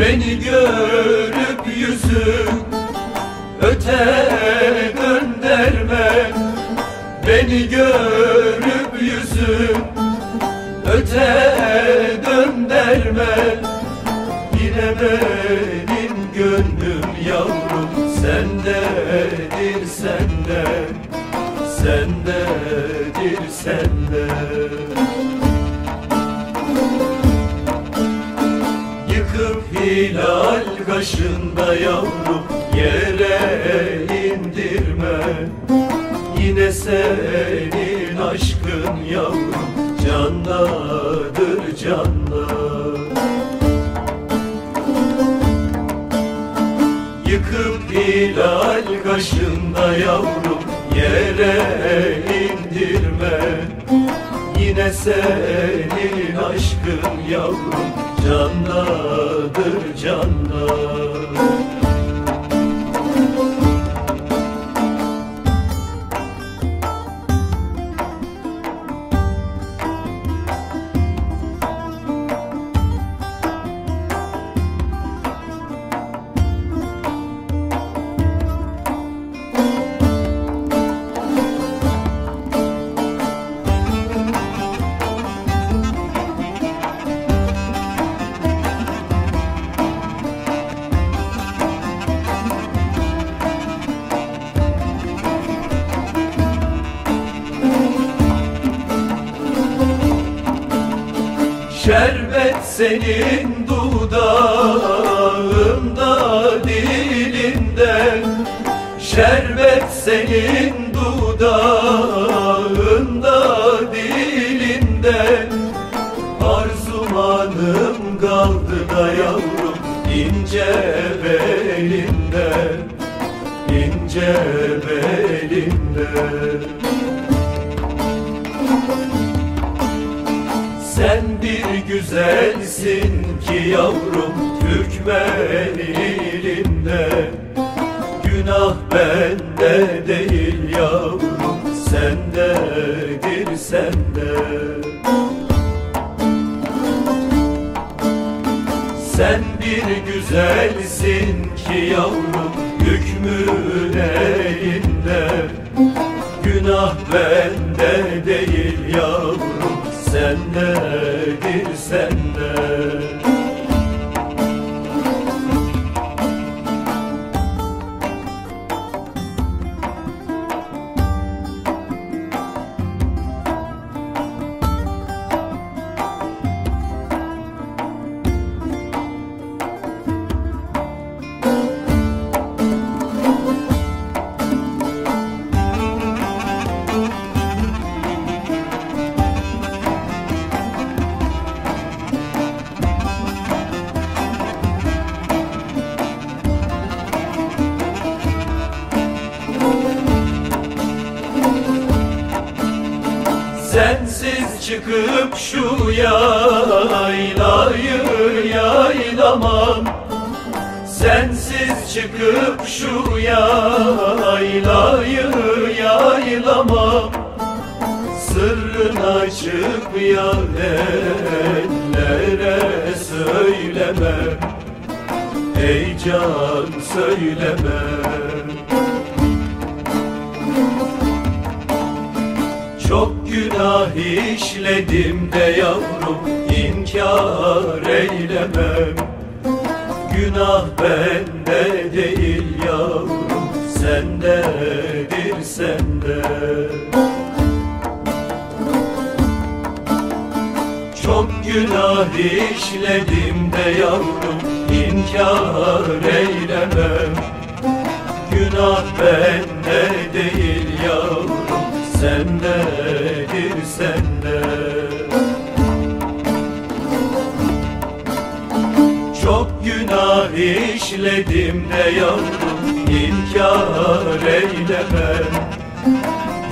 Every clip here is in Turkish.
Beni görüp yüzüm öte gönderme. Beni görüp yüzüm öte gönderme. Yine benim gönlüm yavrum sendedir sende Sendedir sende hilal kaşında yavrum yere indirme. Yine senin aşkın yavrum candadır canda Yıkıp hilal kaşında yavrum yere indirme Yine senin aşkın yavrum candadır canda Şerbet senin dudağında dilinde. Şerbet senin dudağında dilinde. Arzumanım kaldı da yavrum ince belinde ince belinde güzelsin ki yavrum Türkmen ilinde Günah bende değil yavrum Sendedir sende. Sen bir güzelsin ki yavrum Hükmün elinde. Günah bende değil yavrum Sendedir sende Sensiz çıkıp şu yaylayı yaylamam. Sensiz çıkıp şu yaylayı yaylamam. Sırrın açıp ellere söylemem. Ey can söylemem Çok günah işledim de yavrum inkar eylemem. Günah bende değil yavrum sendedir sende. Çok günah işledim de yavrum inkar eylemem. Günah bende değil yavrum sendedir sende Çok günah işledim de yavrum inkar eylemem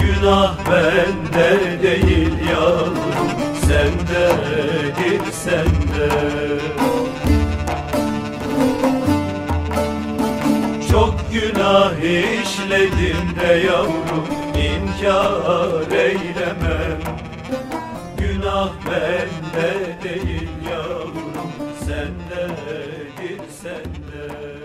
Günah bende değil yavrum sendedir sende günah işledim de yavrum inkar eylemem Günah bende değil yavrum sende değil sende.